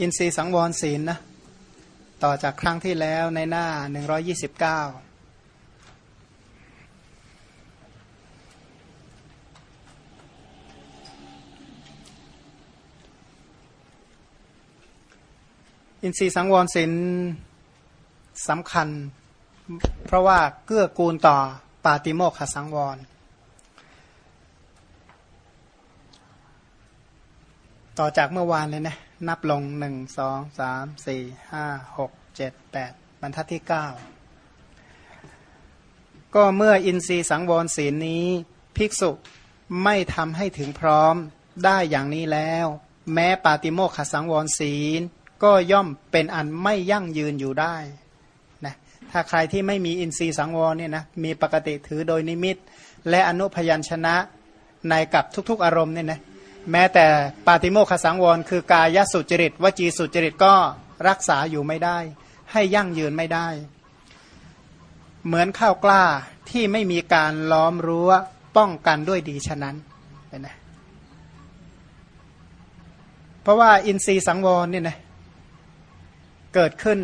อินทรีย์สังวรศีลนะต่อจากครั้งที่แล้วในหน้า 129อินทรีย์สังวรศีลสำคัญ เพราะว่าเกื้อกูลต่อปาติโมกขสังวร ต่อจากเมื่อวานเลยนะ นับลงหนึ่งสองสามสี่ห้าหกเจ็ดแปดบรรทัดที่เก้าก็เมื่ออินทรีย์สังวรศีลนี้ ภิกษุไม่ทำให้ถึงพร้อมได้อย่างนี้แล้ว แม้ปาติโมกขสังวรศีล ก็ย่อมเป็นอันไม่ยั่งยืนอยู่ได้นะถ้าใครที่ไม่มีอินทรีย์สังวรเนี่ยนะมีปกติถือโดยนิมิต และอนุพยัญชนะในกับทุกๆอารมณ์เนี่ยนะ แม้แต่ปาติโมคสังวร คือกายสุจริตวจีสุจริตก็รักษาอยู่ไม่ได้ ให้ยั่งยืนไม่ได้ เหมือนข้าวกล้าที่ไม่มีการล้อมรั้วป้องกันด้วยดีฉะนั้นเห็นไหมเพราะว่าอินทรีย์สังวรเนี่ยนะเกิดขึ้น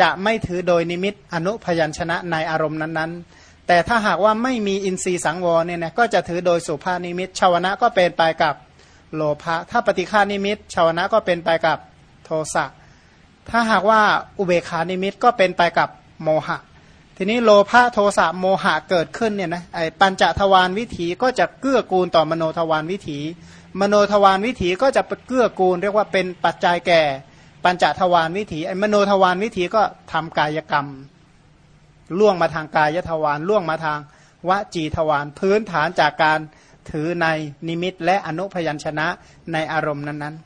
จะไม่ถือโดยนิมิตอนุพยัญชนะในอารมณ์นั้นๆ แต่ถ้าหากว่าไม่มีอินทรีย์สังวรเนี่ยนะก็จะถือโดยสุภานิมิตชาวนะก็เป็นไปกับ โลภะถ้าปฏิฆานิมิตชาวนะก็เป็นไปกับโทสะถ้าหากว่าอุเบกขานิมิตก็เป็นไปกับโมหะ ทีนี้โลภะโทสะโมหะเกิดขึ้นเนี่ยนะไอ้ปัญจทวารวิถีก็จะเกื้อกูลต่อมโนทวารวิถี มโนทวารวิถีก็จะเกื้อกูล เรียกว่าเป็นปัจจัยแก่ ปัญจทวารวิถีไอ้มโนทวารวิถีก็ทำกายกรรม ล่วงมาทางกายทวารล่วงมาทางวจีทวารพื้นฐานจากการ ถือในนิมิตและอนุพยัญชนะในอารมณ์นั้น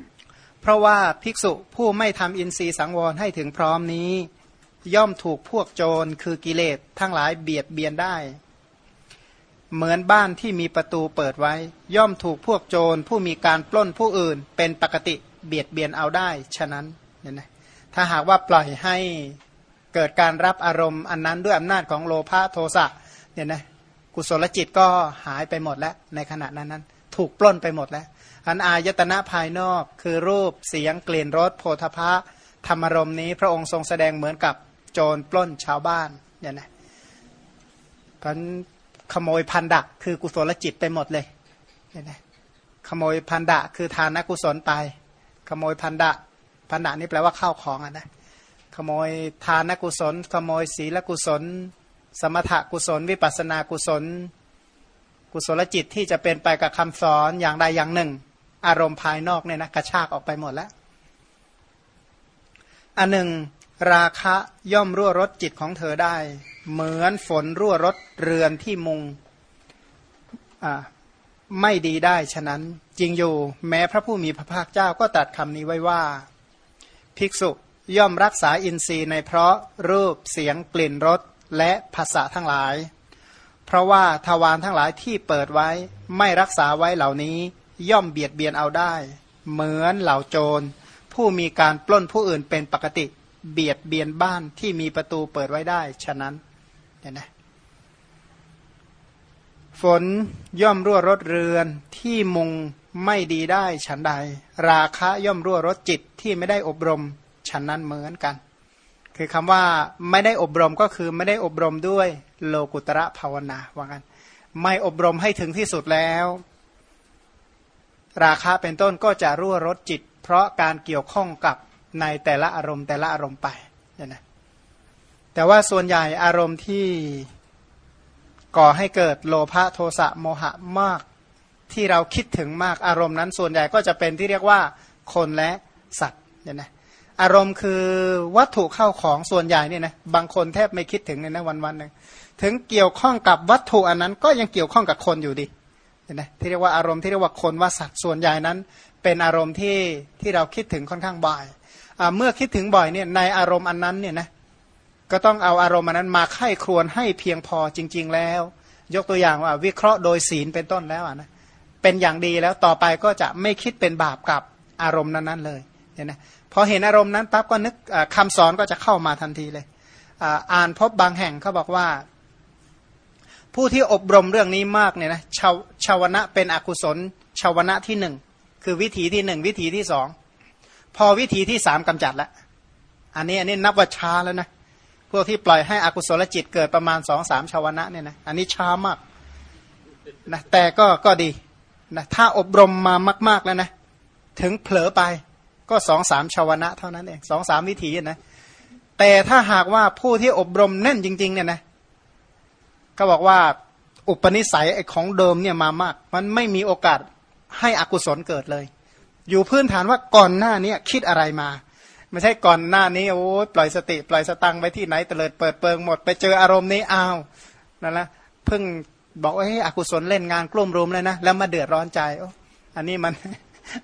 ๆ เพราะว่าภิกษุผู้ไม่ทำอินทรีย์สังวรให้ถึงพร้อมนี้ ย่อมถูกพวกโจรคือกิเลสทั้งหลายเบียดเบียนได้ เหมือนบ้านที่มีประตูเปิดไว้ ย่อมถูกพวกโจรผู้มีการปล้นผู้อื่น เป็นปกติเบียดเบียนเอาได้ ฉะนั้นเนี่ยนะถ้าหากว่าปล่อยให้เกิดการรับอารมณ์อันนั้นด้วยอำนาจของโลภะโทสะเนี่ยนะ กุศลจิตก็หายไปหมดแล้วในขณะนั้นนั้นถูกปล้นไปหมดแล้วอันอายตนะภายนอกคือรูปเสียงกลิ่นรสโพธพะธรรมรมนี้ พระองค์ทรงแสดงเหมือนกับโจรปล้นชาวบ้านเนี่ยนะพันขโมยพันดะคือกุศลจิตไปหมดเลยเนี่ยนะขโมยพันดะคือทานกุศลไป ขโมยพันดะพันดะนี่แปลว่าข้าวของอะนะขโมยทานกุศล ขโมยศีลกุศล สมถกุศล วิปัสนากุศล กุศลจิตที่จะเป็นไปกับคำสอนอย่างใดอย่างหนึ่ง อารมณ์ภายนอกเนี่ยนะกระชากออกไปหมดแล้วอันหนึ่ง ราคะย่อมรั่วรถจิตของเธอได้ เหมือนฝนรั่วรถเรือนที่มุงไม่ดีได้ฉะนั้นจริงอยู่แม้พระผู้มีพระภาคเจ้าก็ตัดคำนี้ไว้ว่า ภิกษุย่อมรักษาอินทรีย์ในเพราะรูปเสียงกลิ่นรส และภาษาทั้งหลาย เพราะว่าทวารทั้งหลายที่เปิดไว้ไม่รักษาไว้เหล่านี้ย่อมเบียดเบียนเอาได้ เหมือนเหล่าโจร ผู้มีการปล้นผู้อื่นเป็นปกติ เบียดเบียนบ้านที่มีประตูเปิดไว้ได้ ฉะนั้นเห็นไหมฝนย่อมรั่วรถเรือนที่มุงไม่ดีได้ฉันใด ราคะย่อมรั่วรถจิตที่ไม่ได้อบรม ฉันนั้นเหมือนกัน คือคำว่าไม่ได้อบรมก็คือไม่ได้อบรมด้วยโลกุตระภาวนาว่ากันไม่อบรมให้ถึงที่สุดแล้ว ราคาเป็นต้นก็จะรั่วรถจิต เพราะการเกี่ยวข้องกับในแต่ละอารมณ์แต่ละอารมณ์ไปเนี่ยนะแต่ว่าส่วนใหญ่อารมณ์ที่ก่อให้เกิดโลภะโทสะโมหะมากที่เราคิดถึงมากอารมณ์นั้น ส่วนใหญ่ก็จะเป็นที่เรียกว่าคนและสัตว์เนี่ยนะ อารมณ์คือวัตถุเข้าของส่วนใหญ่เนี่ยนะบางคนแทบไม่คิดถึงเลยนะวันวันหนึ่งถึงเกี่ยวข้องกับวัตถุอันนั้นก็ยังเกี่ยวข้องกับคนอยู่ดีเห็นไหมที่เรียกว่าอารมณ์ที่เรียกว่าคนว่าสัตว์ส่วนใหญ่นั้น เป็นอารมณ์ที่ที่เราคิดถึงค่อนข้างบ่อยเมื่อคิดถึงบ่อยเนี่ยในอารมณ์อันนั้นเนี่ยนะก็ต้องเอาอารมณ์อันนั้นมาไข้ครวนให้เพียงพอจริง ๆ แล้ว ยกตัวอย่างว่าวิเคราะห์โดยศีลเป็นต้นแล้วนะเป็นอย่างดีแล้วต่อไปก็จะไม่คิดเป็นบาปกับอารมณ์นั้นๆเลย เนี่ยนะพอเห็นอารมณ์นั้นปั๊บก็นึกคำสอนก็จะเข้ามาทันทีเลย อ่านพบบางแห่งเขาบอกว่า ผู้ที่อบรมเรื่องนี้มากเนี่ยนะชาวชาวนะเป็นอกุศลชาวนะที่หนึ่งคือวิถีที่หนึ่งวิถีที่สองพอวิธีที่สามกำจัดแล้วอันนี้อันนี้นับว่าช้าแล้วนะพวกที่ปล่อยให้อกุศลจิตเกิดประมาณสองสามชาวนะเนี่ยนะอันนี้ช้ามากนะแต่ก็ก็ดีนะถ้าอบรมมามาก ๆแล้วนะถึงเผลอไป ก็สองสามชาวนะเท่านั้นเองสองสามวิธีนะแต่ถ้าหากว่าผู้ที่อบรมแน่นจริง ๆ เนี่ยนะก็บอกว่าอุปนิสัยไอ้ของเดิมเนี่ยมามาก มันไม่มีโอกาสให้อกุศลเกิดเลย อยู่พื้นฐานว่าก่อนหน้านี้คิดอะไรมา ไม่ใช่ก่อนหน้านี้โอ้ปล่อยสติ ปล่อยสตังไปที่ไหนเตลิดเปิดเปิงหมด ไปเจออารมณ์นี้อ้าวนั่นแหละเพิ่งบอกว่าเฮ้ยอกุศลเล่นงานกลุ่มรุมเลยนะแล้วมาเดือดร้อนใจโอ้อันนี้มัน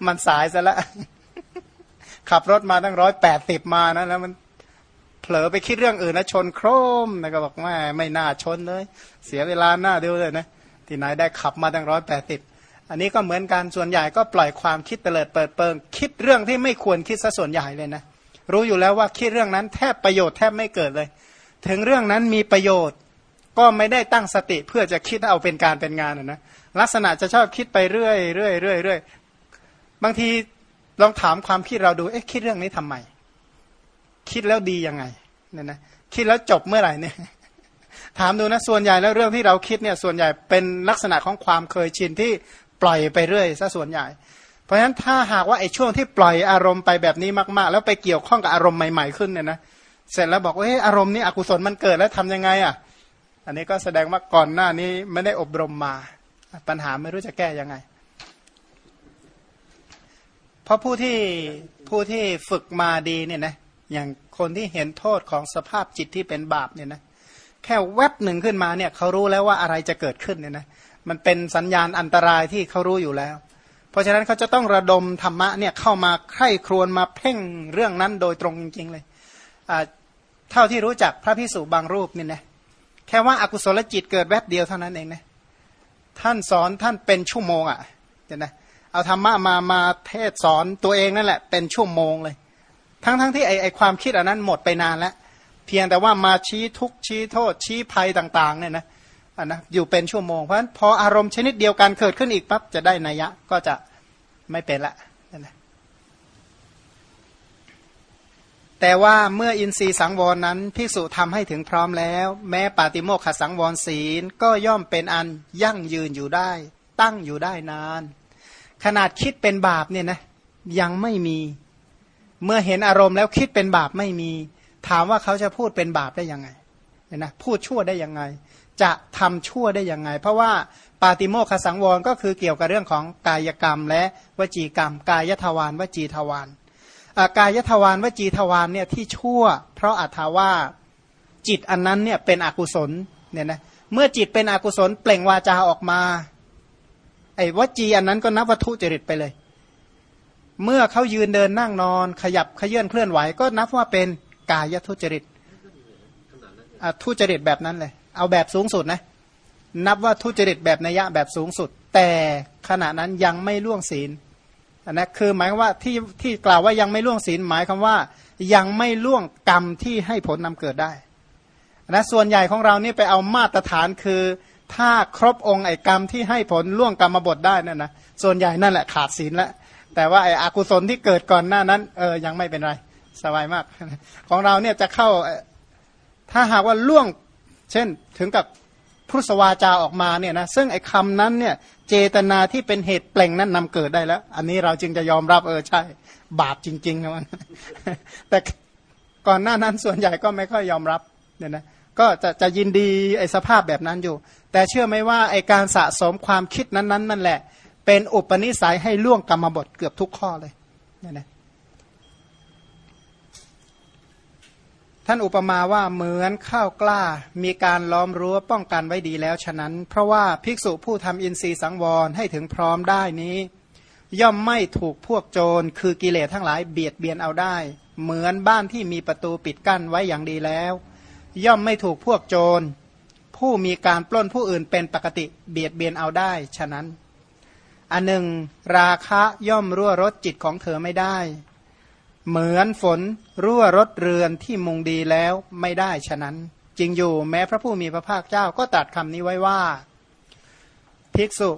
มันสายซะแล้ว ขับรถมาตั้งร้อยแปดสิบมานะแล้วมันเผลอไปคิดเรื่องอื่นนะชนโครมนะก็บอกว่ไม่น่าชนเลย เสียเวลาหน้าเดียวเลยนะที่ไหนได้ขับมาตั้งร้อยแปดสิบอันนี้ก็เหมือนกันส่วนใหญ่ก็ปล่อยความคิดเตลิดเปิดเปิง คิดเรื่องที่ไม่ควรคิดซะส่วนใหญ่เลยนะรู้อยู่แล้วว่าคิดเรื่องนั้นแทบประโยชน์แทบไม่เกิดเลย ถึงเรื่องนั้นมีประโยชน์ ก็ไม่ได้ตั้งสติเพื่อจะคิดเอาเป็นการเป็นงานนะลักษณะจะชอบคิดไปเรื่อยเรื่อยเรื่อยเรื่อยบางที ลองถามความคิดเราดู เอ๊ะคิดเรื่องนี้ทำไม คิดแล้วดียังไงเนี่ยนะคิดแล้วจบเมื่อไหร่เนี่ย ถามดูนะส่วนใหญ่แล้วเรื่องที่เราคิดเนี่ย ส่วนใหญ่เป็นลักษณะของความเคยชินที่ปล่อยไปเรื่อยซะส่วนใหญ่ เพราะฉะนั้นถ้าหากว่าไอ้ช่วงที่ปล่อยอารมณ์ไปแบบนี้มากๆ แล้วไปเกี่ยวข้องกับอารมณ์ใหม่ๆขึ้นเนี่ยนะเสร็จแล้วบอกว่าอารมณ์นี้อกุศลมันเกิดแล้วทำยังไงอะ อันนี้ก็แสดงว่าก่อนหน้านี้ไม่ได้อบรมมา ปัญหาไม่รู้จะแก้ยังไง เพราะผู้ที่ผู้ที่ฝึกมาดีเนี่ยนะอย่างคนที่เห็นโทษของสภาพจิตที่เป็นบาปเนี่ยนะแค่แวบหนึ่งขึ้นมาเนี่ยเขารู้แล้วว่าอะไรจะเกิดขึ้นเนี่ยนะมันเป็นสัญญาณอันตรายที่เขารู้อยู่แล้ว เพราะฉะนั้นเขาจะต้องระดมธรรมะเนี่ยเข้ามาไข้ครวนมาเพ่งเรื่องนั้นโดยตรงจริง ๆ เลยเท่าที่รู้จักพระพิสุบางรูปเนี่ยนะแค่ว่าอากุศลจิตเกิดแวบเดียวเท่านั้นเองนะท่านสอนท่านเป็นชั่วโมงอะ่ะเห็นไหม เอาธรรมะมามาเทศสอนตัวเองนั่นแหละเป็นชั่วโมงเลย ทั้งๆทที่ไอไอความคิดอันนั้นหมดไปนานแล้ว เพียงแต่ว่ามาชี้ทุกชี้โทษ ชี้ภัยต่างๆเนี่ยนะอันนะอยู่เป็นชั่วโมงเพราะฉะนั้นพออารมณ์ชนิดเดียวกันเกิดขึ้นอีกปั๊บจะได้นัยยะก็จะไม่เป็นละนะแต่ว่าเมื่ออินทรีย์สังวรนั้นภิกษุทำให้ถึงพร้อมแล้ว แม้ปาติโมกขสังวรศีลก็ย่อมเป็นอันยั่งยืนอยู่ได้ ตั้งอยู่ได้นาน ขนาดคิดเป็นบาปเนี่ยนะยังไม่มี เมื่อเห็นอารมณ์แล้วคิดเป็นบาปไม่มี ถามว่าเขาจะพูดเป็นบาปได้ยังไงเนี่ยนะพูดชั่วได้ยังไง จะทำชั่วได้ยังไง เพราะว่าปาติโมคสังวรก็คือเกี่ยวกับเรื่องของกายกรรม และวจีกรรม กายทวารวจีทวารกายทวารวจีทวารเนี่ยที่ชั่ว เพราะอัตถาว่าจิตอันนั้นเนี่ยเป็นอกุศลเนี่ยนะเมื่อจิตเป็นอกุศลเปล่งวาจาออกมา ไอ้วจีอันนั้นก็นับวัตถุจริตไปเลย เมื่อเขายืนเดินนั่งนอน ขยับขยื่นเคลื่อนไหว ก็นับว่าเป็นกายทุจริตทุจริตแบบนั้นเลย เอาแบบสูงสุดนะนับว่าทุจริตแบบนัยยะแบบสูงสุด แต่ขณะนั้นยังไม่ล่วงศีลนะคือหมายว่าที่ที่กล่าวว่ายังไม่ล่วงศีลหมายคำว่า ยังไม่ล่วงกรรมที่ให้ผลนำเกิดได้นะส่วนใหญ่ของเรานี่ไปเอามาตรฐานคือ ถ้าครบองค์ไอ้กรรมที่ให้ผลล่วงกรรมบทได้นั่นนะส่วนใหญ่นั่นแหละขาดศีลแล้วแต่ว่าไอ้อกุศลที่เกิดก่อนหน้านั้นเออยังไม่เป็นไรสบายมาก ของเราเนี่ยจะเข้าถ้าหากว่าล่วง เช่นถึงกับพุทธวาจาออกมาเนี่ยนะซึ่งไอ้คำนั้นเนี่ยเจตนาที่เป็นเหตุเปล่งนั้นนำเกิดได้แล้ว อันนี้เราจึงจะยอมรับเออใช่ บาปจริงๆนะมันแต่ก่อนหน้านั้นส่วนใหญ่ก็ไม่ค่อยยอมรับเนี่ยนะ ก็จะจะยินดีไอ้สภาพแบบนั้นอยู่ แต่เชื่อไหมว่าไอ้การสะสมความคิดนั้น ๆ นั่นแหละ เป็นอุปนิสัยให้ล่วงกรรมบทเกือบทุกข้อเลยนี่นะท่านอุปมาว่าเหมือนข้าวกล้ามีการล้อมรั้วป้องกันไว้ดีแล้วฉะนั้น เพราะว่าภิกษุผู้ทำอินทรีย์สังวรให้ถึงพร้อมได้นี้ ย่อมไม่ถูกพวกโจรคือกิเลสทั้งหลายเบียดเบียนเอาได้ เหมือนบ้านที่มีประตูปิดกั้นไว้อย่างดีแล้ว ย่อมไม่ถูกพวกโจร ผู้มีการปล้นผู้อื่นเป็นปกติเบียดเบียนเอาได้ ฉะนั้น อันหนึ่ง ราคะย่อมรั่วรถจิตของเธอไม่ได้ เหมือนฝนรั่วรถเรือนที่มุงดีแล้วไม่ได้ฉะนั้น จริงอยู่แม้พระผู้มีพระภาคเจ้าก็ตัดคำนี้ไว้ว่า ภิกษุ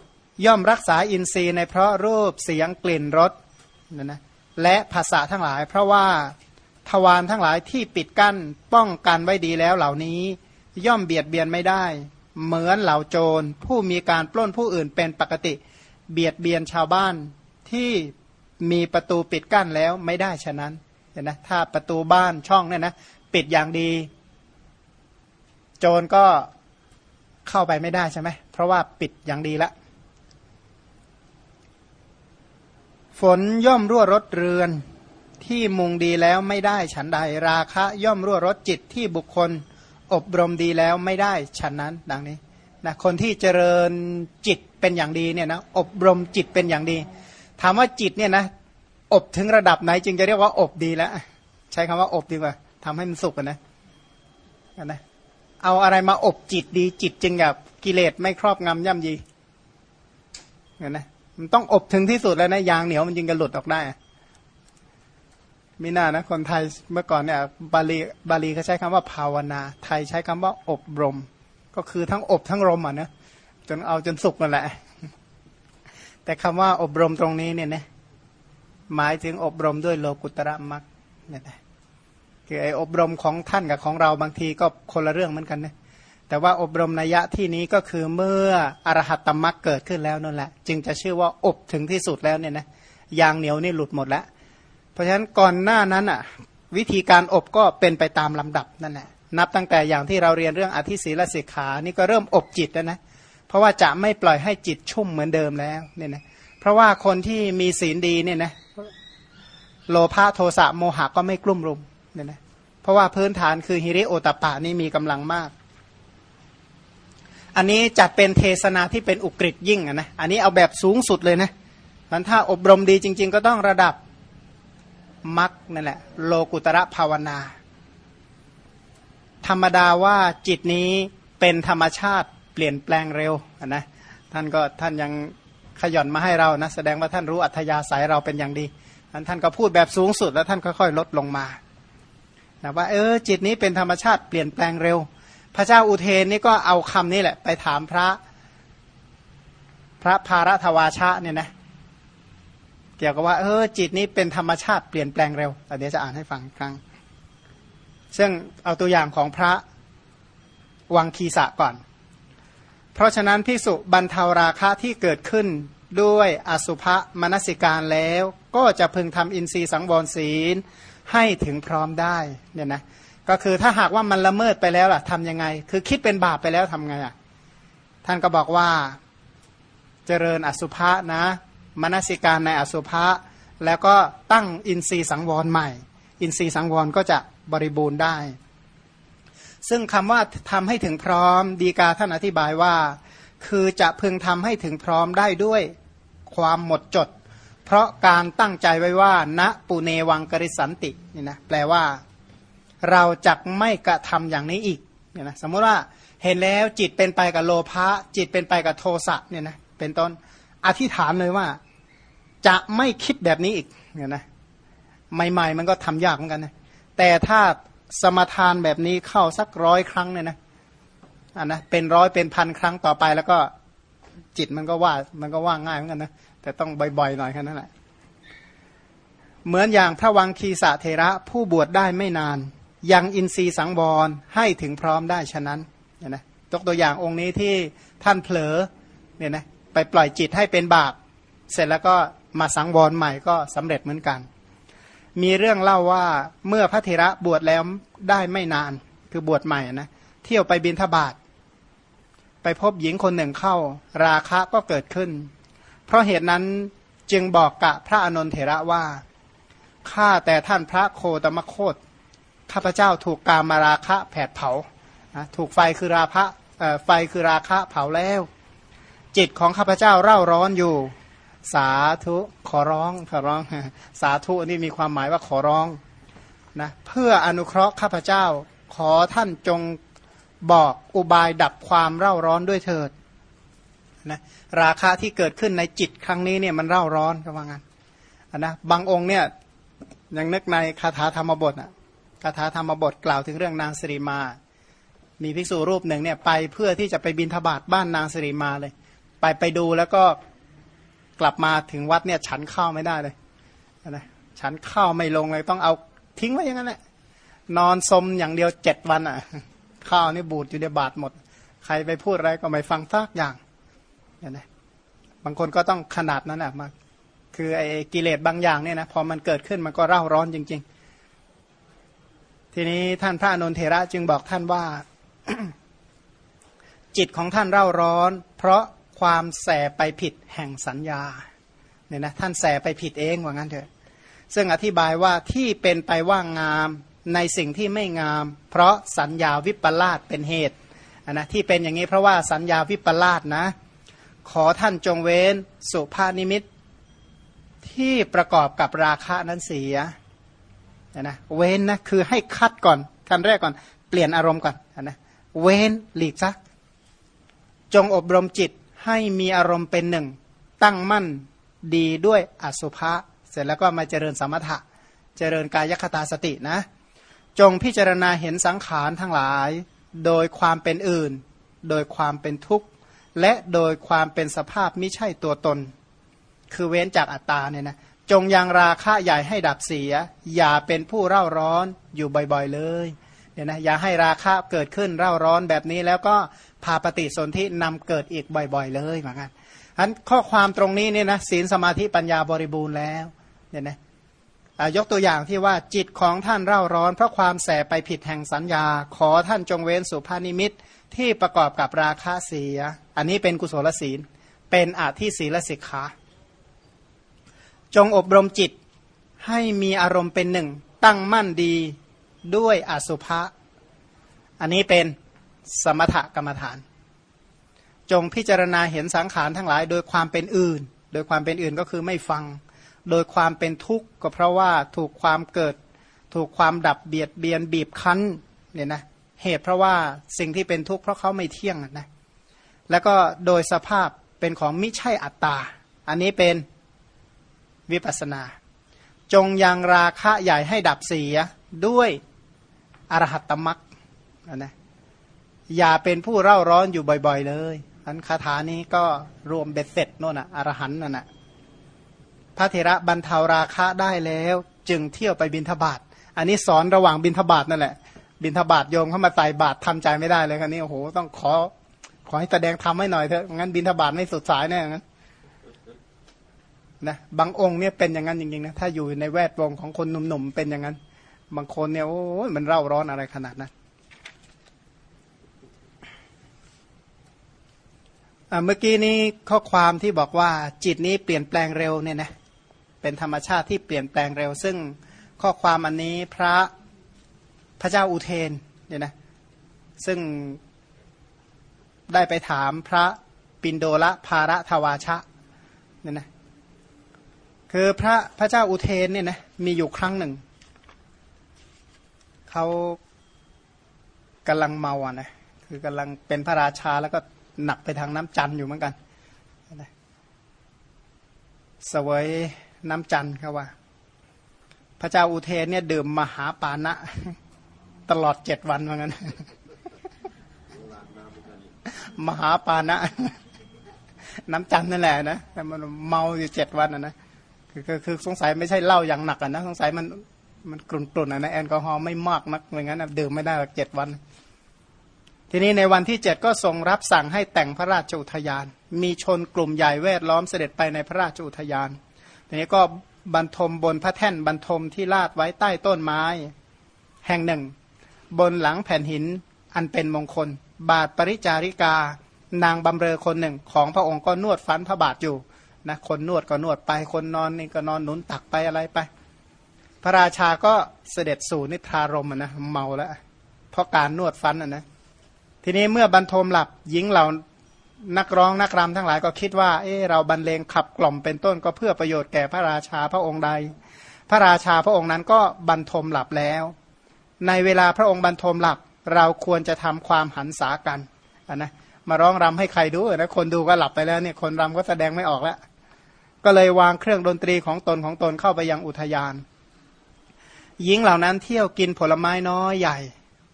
ย่อมรักษาอินทรีย์ในเพราะรูปเสียงกลิ่นรสนะนะและภาษาทั้งหลาย เพราะว่า ทวารทั้งหลายที่ปิดกั้นป้องกันไว้ดีแล้วเหล่านี้ ย่อมเบียดเบียนไม่ได้ เหมือนเหล่าโจร ผู้มีการปล้นผู้อื่นเป็นปกติ เบียดเบียนชาวบ้านที่มีประตูปิดกั้นแล้วไม่ได้ฉะนั้นเห็นนะถ้าประตูบ้านช่องเนี่ยนะปิดอย่างดี โจรก็เข้าไปไม่ได้ใช่ไหมเพราะว่าปิดอย่างดีละฝนย่อมรั่วรถเรือน ที่มุงดีแล้วไม่ได้ฉันใดราคะย่อมรั่วรถจิตที่บุคคล อบรมดีแล้วไม่ได้ฉันนั้นดังนี้นะคนที่เจริญจิตเป็นอย่างดีเนี่ยนะอบรมจิตเป็นอย่างดี ถามว่าจิตเนี่ยนะอบถึงระดับไหนจึงจะเรียกว่าอบดีแล้วใช้คำว่าอบดีกว่าทำให้มันสุกนะนะเอาอะไรมาอบจิตดี จิตจึงแบบกิเลสไม่ครอบงำย่ำยีเห็นไหมมันต้องอบถึงที่สุดแล้วนะยางเหนียวมันจึงจะหลุดออกได้ มีหน้านะคนไทยเมื่อก่อนเนี่ยบาลีบาลีเขาใช้คำว่าภาวนา ไทยใช้คำว่าอบรม ก็คือทั้งอบทั้งรมอะนะจนเอาจนสุกนั่นแหละ แต่คำว่าอบรมตรงนี้เนี่ยนะหมายถึงอบรมด้วยโลกุตระมักเนี่ยนะคือไอ้อบรมของท่านกับของเราบางทีก็คนละเรื่องเหมือนกันนะแต่ว่าอบรมนัยยะที่นี้ก็คือเมื่ออรหัตตมักเกิดขึ้นแล้วนั่นแหละ จึงจะชื่อว่าอบถึงที่สุดแล้วเนี่ยนะยางเหนียวนี่หลุดหมดแล้ว ราะฉะนั้นก่อนหน้านั้นอะวิธีการอบก็เป็นไปตามลำดับนั่นแหละนับตั้งแต่อย่างที่เราเรียนเรื่องอธิศีลสิกขานี่ก็เริ่มอบจิตแล้วนะเพราะว่าจะไม่ปล่อยให้จิตชุ่มเหมือนเดิมแล้วเนี่ยนะเพราะว่าคนที่มีศีลดีเนี่ยนะโลภะโทสะโมหะก็ไม่กลุ่มรุมเนี่ยนะเพราะว่าพื้นฐานคือฮิริโอตปะนี่มีกำลังมาก อันนี้จัดเป็นเทศนาที่เป็นอุกฤษยิ่งนะอันนี้เอาแบบสูงสุดเลยนะมันถ้าอบรมดีจริง ๆ ก็ต้องระดับ มักนั่นแหละโลกุตระภาวนา ธรรมดาว่าจิตนี้เป็นธรรมชาติเปลี่ยนแปลงเร็วนะท่านก็ท่านยังขย่อนมาให้เรานะแสดงว่าท่านรู้อัธยาศัยเราเป็นอย่างดีท่านก็พูดแบบสูงสุดแล้วท่านค่อยๆลดลงมานะว่าเออจิตนี้เป็นธรรมชาติเปลี่ยนแปลงเร็ว พระเจ้าอุเทนนี่ก็เอาคำนี้แหละ ไปถามพระพระภารทวาชะเนี่ยนะ เกี่ยวกับว่าเออจิตนี้เป็นธรรมชาติเปลี่ยนแปลงเร็วต่อเดี๋ยวจะอ่านให้ฟังครั้ง ซึ่งเอาตัวอย่างของพระวังคีสะก่อน เพราะฉะนั้นพิสุบรรเทาราคะที่เกิดขึ้นด้วยอสุภมนสิการแล้ว ก็จะพึงทำอินทรีย์สังวรศีลให้ถึงพร้อมได้เนี่ยนะก็คือถ้าหากว่ามันละเมิดไปแล้วล่ะทำยังไง คือคิดเป็นบาปไปแล้วทำไงอะท่านก็บอกว่าเจริญอสุภะนะ มนสิการในอสุภะแล้วก็ตั้งอินทรีย์สังวรใหม่ อินทรีย์สังวรก็จะบริบูรณ์ได้ ซึ่งคำว่าทำให้ถึงพร้อมดีกาท่านอธิบายว่า คือจะพึงทำให้ถึงพร้อมได้ด้วยความหมดจด เพราะการตั้งใจไว้ว่า ณปุเนวังกริสันตินี่นะแปลว่า เราจะไม่กระทำอย่างนี้อีกเนี่ยนะสมมติว่าเห็นแล้วจิตเป็นไปกับโลภะจิตเป็นไปกับโทสะเนี่ยนะเป็นต้นอธิษฐานเลยว่า จะไม่คิดแบบนี้อีกเนี่ยนะใหม่ ๆ มันก็ทำยากเหมือนกันนะแต่ถ้าสมทานแบบนี้เข้าสักร้อยครั้งเนี่ยนะอันนะเป็นร้อยเป็นพันครั้งต่อไปแล้วก็จิตมันก็ว่ามันก็ว่าง่ายเหมือนกันนะแต่ต้องบ่อยๆหน่อยแค่นั้นแหละเหมือนอย่างพระวังคีสะเทระผู้บวชได้ไม่นาน ยังอินทรีย์สังวรให้ถึงพร้อมได้ฉะนั้นเนี่ยนะยกตัวอย่างองค์นี้ที่ท่านเผลอเนี่ยนะไปปล่อยจิตให้เป็นบาปเสร็จแล้วก็ มาสังวรใหม่ก็สำเร็จเหมือนกัน มีเรื่องเล่าว่าเมื่อพระเถระบวชแล้วได้ไม่นาน คือบวชใหม่นะเที่ยวไปบินทบาทไปพบหญิงคนหนึ่งเข้า ราคะก็เกิดขึ้น เพราะเหตุนั้นจึงบอกกับพระอนนทเถระว่าข้าแต่ท่านพระโคตมโคตข้าพเจ้าถูกกามาราคะแผดเผาถูกไฟคือราคะไฟคือราคะเผาแล้ว จิตของข้าพเจ้าเร่าร้อนอยู่ สาธุขอร้องขอร้องสาธุนี่มีความหมายว่าขอร้องนะเพื่ออนุเคราะห์ข้าพเจ้า ขอท่านจงบอกอุบายดับความเร่าร้อนด้วยเถิดนะราคาที่เกิดขึ้นในจิตครั้งนี้เนี่ยมันเร่าร้อนก็ว่างั้นนะบางองค์เนี่ยยังนึกในคาถาธรรมบทอะคาถาธรรมบทกล่าวถึงเรื่องนางสิริมา มีภิกษุรูปหนึ่งเนี่ยไปเพื่อที่จะไปบินทบาทบ้านนางสิริมาเลย ไปไปดูแล้วก็ กลับมาถึงวัดเนี่ย ฉันข้าวไม่ได้เลยนะฉันข้าวไม่ลงเลยต้องเอาทิ้งไว้อย่างนั้นแหละนอนสมอย่างเดียวเจ็ดวันอะ ข้าวนี่บูดอยู่ในบาทหมด ใครไปพูดอะไรก็ไม่ฟังซักอย่างเนี่ยนะบางคนก็ต้องขนาดนั้นอะมาคือไอ้กิเลสบางอย่างเนี่ยนะพอมันเกิดขึ้นมันก็เร่าร้อนจริง ๆ ทีนี้ท่านพระนนเทระจึงบอกท่านว่า จิตของท่านเร่าร้อน เพราะ ความแสไปผิดแห่งสัญญาเนี่ยนะท่านแสไปผิดเองว่างั้นเถอะ ซึ่งอธิบายว่าที่เป็นไปว่างามในสิ่งที่ไม่งาม เพราะสัญญาวิปลาสเป็นเหตุนะที่เป็นอย่างนี้เพราะว่าสัญญาวิปลาสนะ ขอท่านจงเว้นสุภานิมิตที่ประกอบกับราคะนั้นเสียนะเว้นนะคือให้คัดก่อนขั้นแรกก่อนเปลี่ยนอารมณ์ก่อนนะเว้นหลีกซักจงอบรมจิต ให้มีอารมณ์เป็นหนึ่ง ตั้งมั่นดีด้วยอสุภะเสร็จแล้วก็มาเจริญสมถะ เจริญกายคตาสตินะ จงพิจารณาเห็นสังขารทั้งหลาย โดยความเป็นอื่น โดยความเป็นทุกข์ และโดยความเป็นสภาพไม่ใช่ตัวตน คือเว้นจากอัตตาเนี่ยนะจงยังราคะใหญ่ให้ดับเสีย อย่าเป็นผู้เร่าร้อนอยู่บ่อยๆเลยเนี่ยนะอย่าให้ราคะเกิดขึ้นเร่าร้อนแบบนี้แล้วก็ พาปฏิสนธินำเกิดอีกบ่อย ๆ เลยเหมือนกันอันข้อความตรงนี้เนี่ยนะศีลสมาธิปัญญาบริบูรณ์แล้วเนี่ยนะยกตัวอย่างที่ว่าจิตของท่านเร่าร้อน เพราะความแสไปผิดแห่งสัญญา ขอท่านจงเว้นสุภานิมิตที่ประกอบกับราคะเสีย อันนี้เป็นกุศลศีล เป็นอาทิศีลสิกขาจงอบรมจิตให้มีอารมณ์เป็นหนึ่ง ตั้งมั่นดีด้วยอสุภะอันนี้เป็น สมถกรรมฐาน จงพิจารณาเห็นสังขารทั้งหลาย โดยความเป็นอื่น โดยความเป็นอื่นก็คือไม่ฟัง โดยความเป็นทุกข์ก็เพราะว่าถูกความเกิด ถูกความดับเบียดเบียนบีบคั้นเนี่ยนะเหตุเพราะว่าสิ่งที่เป็นทุกข์เพราะเขาไม่เที่ยงนะแล้วก็โดยสภาพเป็นของมิใช่อัตตา อันนี้เป็นวิปัสนา จงยังราคะใหญ่ให้ดับเสียด้วยอรหัตตมักนะ อย่าเป็นผู้เร่าร้อนอยู่บ่อยๆ เลยอันคาถานี้ก็รวมเบ็ดเสร็จโน่นอะอรหันนั่นน่ะพระเถระบรรเทาราคะได้แล้ว จึงเที่ยวไปบินทบาทอันนี้สอนระหว่างบินทบาทนั่นแหละ บินทบาทโยมเข้ามาใส่บาตรทำใจไม่ได้เลยครับนี่โอ้โหต้องขอ ขอให้แสดงทำให้หน่อยเถอะงั้นบินทบาทไม่สุดสายแน่งั้นนะบางองค์เนี่ยเป็นอย่างนั้นจริงๆนะถ้าอยู่ในแวดวงของคนหนุ่มๆเป็นอย่างนั้น บางคนเนี่ยโอ้ยมันเร่าร้อนอะไรขนาดนั้น เมื่อกี้นี้ข้อความที่บอกว่าจิตนี้เปลี่ยนแปลงเร็วเนี่ยนะเป็นธรรมชาติที่เปลี่ยนแปลงเร็ว ซึ่งข้อความอันนี้พระพระเจ้าอุเทนเนี่ยนะซึ่งได้ไปถามพระปินโดละภาระทวาชะเนี่ยนะคือพระพระเจ้าอุเทนเนี่ยนะมีอยู่ครั้งหนึ่ง เขากำลังเมาอะนะคือกำลังเป็นพระราชาแล้วก็ หนักไปทางน้ำจันอยู่เหมือนกันสวยน้ำจันเขาว่า พระเจ้าอุเทนเนี่ยดื่มมหาปานะ ตลอดเจ็ดวันเหมือนกันมหาปานะ น้ำจันนั่นแหละนะแต่มันเมาอยู่เจ็ดวันนะคือคือสงสัยไม่ใช่เหล้าอย่างหนักอะนะสงสัยมันมันกลุ่นๆนะแอลกอฮอล์ไม่มากนักอย่างนั้นดื่มไม่ได้หรอกเจ็ดวัน ทีนี้ในวันที่เจ็ดก็ทรงรับสั่งให้แต่งพระราชอุทยาน มีชนกลุ่มใหญ่แวดล้อมเสด็จไปในพระราชอุทยาน ทีนี้ก็บรรทมบนพระแท่นบรรทมที่ลาดไว้ใต้ต้นไม้ แห่งหนึ่ง บนหลังแผ่นหินอันเป็นมงคล บาทปริจาริกา นางบำเรอคนหนึ่งของพระองค์ก็นวดฟันพระบาทอยู่นะคนนวดก็นวดไปคนนอนนี่ก็นอนหนุนตักไปอะไรไป พระราชาก็เสด็จสู่นิทรารมนะเมาแล้วเพราะการนวดฟันอะนะ ทีนี้เมื่อบรรทมหลับหญิงเหล่านักร้องนักรำทั้งหลายก็คิดว่า เออเราบรรเลงขับกล่อมเป็นต้นก็เพื่อประโยชน์แก่พระราชาพระองค์ใด พระราชาพระองค์นั้นก็บรรทมหลับแล้ว ในเวลาพระองค์บรรทมหลับเราควรจะทำความหันษากันนนะมาร้องรำให้ใครดูนะคนดูก็หลับไปแล้วเนี่ยคนรำก็แสดงไม่ออกแล้วก็เลยวางเครื่องดนตรีของตนของตนเข้าไปยังอุทยาน หญิงเหล่านั้นเที่ยวกินผลไม้น้อยใหญ่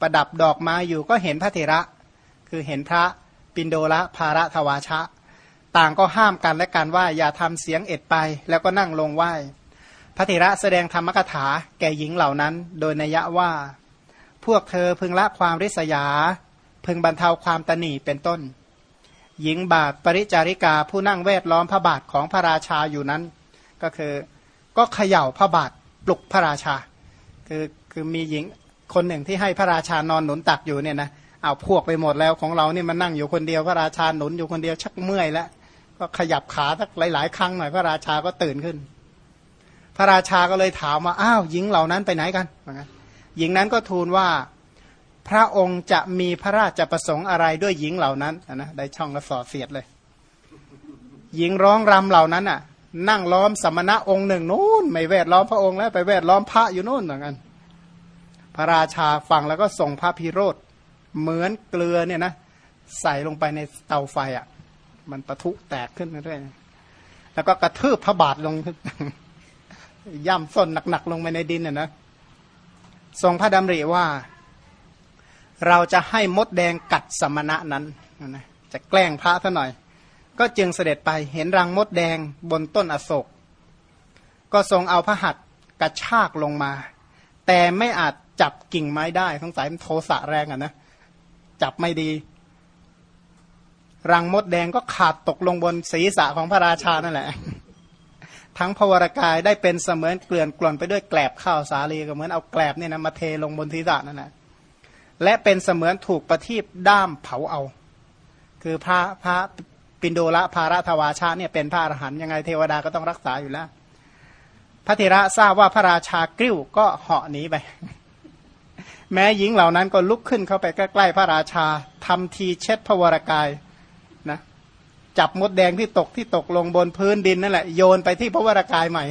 ประดับดอกไม้อยู่ก็เห็นพระเถระ คือเห็นพระปินโดละภาระทวาชะ ต่างก็ห้ามกันและกันว่าอย่าทำเสียงเอ็ดไป แล้วก็นั่งลงไหว้พระเถระแสดงธรรมกถาแก่หญิงเหล่านั้น โดยนัยว่า พวกเธอพึงละความริษยา พึงบรรเทาความตนีเป็นต้น หญิงบาทปริจาริกาผู้นั่งแวดล้อมพระบาทของพระราชาอยู่นั้น ก็คือก็เขย่าพระบาทปลุกพระราชา คือคือมีหญิงคนหนึ่งที่ให้พระราชานอนหนุนตักอยู่เนี่ยนะเเอาพวกไปหมดแล้วของเราเนี่ยมันนั่งอยู่คนเดียวพระราชาหนุนอยู่คนเดียวชักเมื่อยแล้วก็ขยับขาสักหลาย ๆ ครั้งหน่อยพระราชาก็ตื่นขึ้น พระราชาก็เลยถามว่าอ้าวหญิงเหล่านั้นไปไหนกันหญิงนั้นก็ทูลว่าพระองค์จะมีพระราชประสงค์อะไรด้วยหญิงเหล่านั้นนะได้ช่องละสอดเสียดเลย หญิงร้องรำเหล่านั้นอะ นั่งล้อมสมณะองค์หนึ่งนู้นไม่แวดล้อมพระองค์แล้วไปแวดล้อมพระอยู่นู้นเหมือนกัน พระราชาฟังแล้วก็ส่งพระพิโรธ เหมือนเกลือเนี่ยนะใส่ลงไปในเตาไฟอะ มันปะทุแตกขึ้นเรื่อยๆแล้วก็กระทืบพระบาทลง ย่ำส้นหนักๆลงไปในดินน่ะนะทรงพระดำริว่า เราจะให้มดแดงกัดสมณะนั้นนะจะแกล้งพระซะหน่อย ก็จึงเสด็จไปเห็นรังมดแดงบนต้นอโศก ก็ทรงเอาพระหัตถ์กระชากลงมา แต่ไม่อาจจับกิ่งไม้ได้สงสัยมันโทสะแรงอะนะ จับไม่ดี รังมดแดงก็ขาดตกลงบนศีรษะของพระราชานั่นแหละ ทั้งพวรกายได้เป็นเสมือนเกลื่อนกล่นไปด้วยแกลบข้าวสาลีก็เหมือนเอาแกลบเนี่ยนะมาเทลงบนศีรษะนั่นแหละและเป็นเสมือนถูกประทีปด้ามเผาเอา คือพระพระปินโดละภารัทวาชาเนี่ยเป็นพระอรหันต์ยังไงเทวดาก็ต้องรักษาอยู่แล้ว พระเถระทราบว่าพระราชากริ้วก็เหาะหนีไป แม้หญิงเหล่านั้นก็ลุกขึ้นเข้าไปใกล้ๆพระราชาทำทีเช็ดพระวรกายนะจับมดแดงที่ตกที่ตกลงบนพื้นดินนั่นแหละโยนไปที่พระวรากายใหม่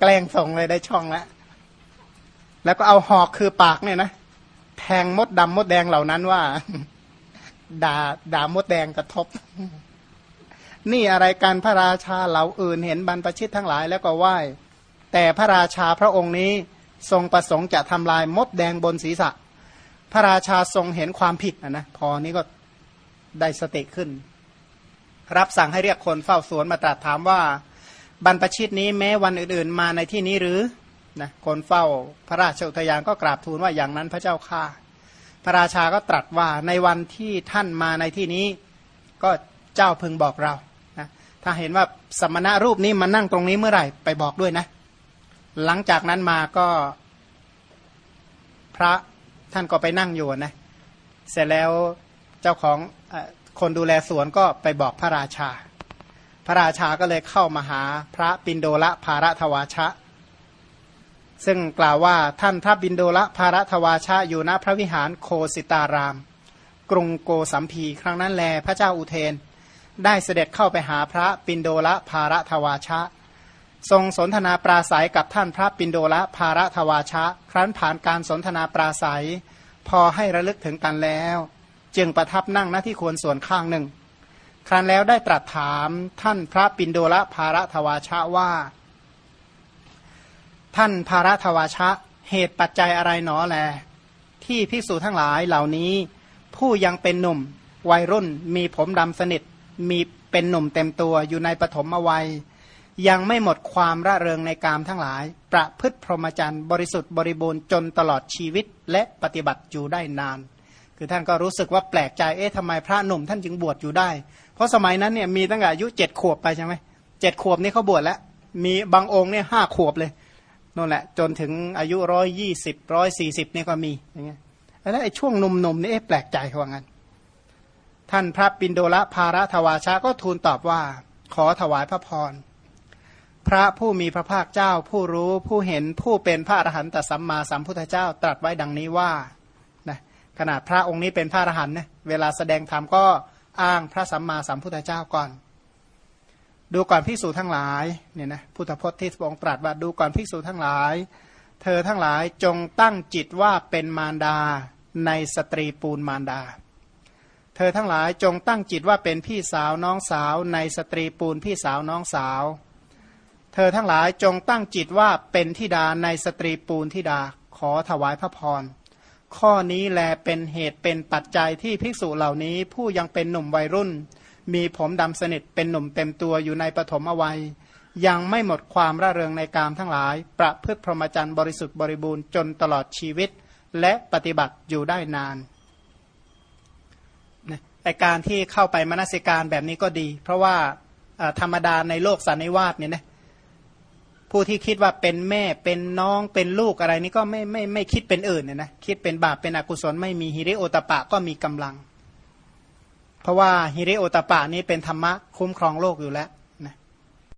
แกล้งส่งเลยได้ช่องแล้วแล้วก็เอาหอกคือปากเนี่ยนะแทงมดดำมดแดงเหล่านั้นว่าด่าด่ามดแดงกระทบ นี่อะไรการพระราชาเหล่าอื่นเห็นบรรพชิตทั้งหลายแล้วก็ไหว้แต่พระราชาพระองค์นี้ ทรงประสงค์จะทำลายมดแดงบนศีรษะ พระราชาทรงเห็นความผิดนะนะพอนี้ก็ได้สติขึ้น รับสั่งให้เรียกคนเฝ้าสวนมาตรัสถามว่า บรรพชิตนี้แม้วันอื่นๆมาในที่นี้หรือนะคนเฝ้าพระราชอุทยานก็กราบทูลว่าอย่างนั้นพระเจ้าข้าพระราชาก็ตรัสว่าในวันที่ท่านมาในที่นี้ก็เจ้าพึงบอกเรานะถ้าเห็นว่าสมณะรูปนี้มานั่งตรงนี้เมื่อไหร่ไปบอกด้วยนะ หลังจากนั้นมาก็พระท่านก็ไปนั่งอยู่นะ เสร็จแล้วเจ้าของคนดูแลสวนก็ไปบอกพระราชา พระราชาก็เลยเข้ามาหาพระปินโดละภารทวาชะ ซึ่งกล่าวว่าท่านพระบินโดละภารทวาชะอยู่ณพระวิหารโคสิตาราม กรุงโกสัมพี ครั้งนั้นแลพระเจ้าอุเทน ได้เสด็จเข้าไปหาพระปินโดละภารทวาชะ ทรงสนทนาปราศัยกับท่านพระปินโดละภารทวาชะ ครั้นผ่านการสนทนาปราศัย พอให้ระลึกถึงกันแล้ว จึงประทับนั่งหน้าที่ควรส่วนข้างหนึ่ง ครั้นแล้วได้ตรัสถามท่านพระปินโดละภารทวาชะว่า ท่านภารทวาชะเหตุปัจจัยอะไรหนอแล ที่ภิกษุทั้งหลายเหล่านี้ ผู้ยังเป็นหนุ่ม วัยรุ่นมีผมดำสนิทมีเป็นหนุ่มเต็มตัวอยู่ในปฐมวัย ยังไม่หมดความร่าเริงในกามทั้งหลาย ประพฤติพรหมจรรย์ บริสุทธิ์บริบูรณ์จนตลอดชีวิตและปฏิบัติอยู่ได้นาน คือท่านก็รู้สึกว่าแปลกใจเอ๊ะทำไมพระหนุ่มท่านจึงบวชอยู่ได้ เพราะสมัยนั้นเนี่ยมีตั้งแต่อายุเจ็ดขวบไปใช่ไหมเจ็ดขวบนี่เขาบวชแล้ว มีบางองค์เนี่ยห้าขวบเลยนั่นแหละ จนถึงอายุร้อยยี่สิบร้อยสี่สิบนี่ก็มีอย่างเงี้ยแล้วไอ้ช่วงหนุ่มๆนี่เอ๊ะแปลกใจเขาว่างั้นท่านพระปินโดละภาระทวาชาก็ทูลตอบว่า ขอถวายพระพร พระผู้มีพระภาคเจ้าผู้รู้ผู้เห็นผู้เป็นพระอรหันตสัมมาสัมพุทธเจ้าตรัสไว้ดังนี้ว่านะขนาดพระองค์นี้เป็นพระอรหันต์นะเวลาแสดงธรรมก็อ้างพระสัมมาสัมพุทธเจ้าก่อน ดูก่อนภิกษุทั้งหลายเนี่ยนะพุทธพจน์ที่พระองค์ตรัสว่าดูก่อนภิกษุทั้งหลาย เธอทั้งหลายจงตั้งจิตว่าเป็นมารดาในสตรีปูนมารดา เธอทั้งหลายจงตั้งจิตว่าเป็นพี่สาวน้องสาวในสตรีปูนพี่สาวน้องสาว เธอทั้งหลายจงตั้งจิตว่าเป็นทิดาในสตรีปูนทิดาขอถวายพระพร ข้อนี้แลเป็นเหตุเป็นปัจจัยที่ภิกษุเหล่านี้ผู้ยังเป็นหนุ่มวัยรุ่น มีผมดำสนิทเป็นหนุ่มเต็มตัวอยู่ในปฐมวัย ยังไม่หมดความร่าเริงในกามทั้งหลาย ประพฤติพรหมจรรย์บริสุทธิ์บริบูรณ์จนตลอดชีวิต และปฏิบัติอยู่ได้นานนะไอการที่เข้าไปมนสิการแบบนี้ก็ดี เพราะว่าธรรมดาในโลกสันนิวาสเนี่ยนะ ผู้ที่คิดว่าเป็นแม่เป็นน้องเป็นลูกอะไรนี่ก็ไม่ไม่ไม่คิดเป็นอื่นเนี่ยนะคิดเป็นบาปเป็นอกุศลไม่มีฮิริโอตปะก็มีกำลัง เพราะว่าฮิริโอตปะนี้เป็นธรรมะคุ้มครองโลกอยู่แล้ว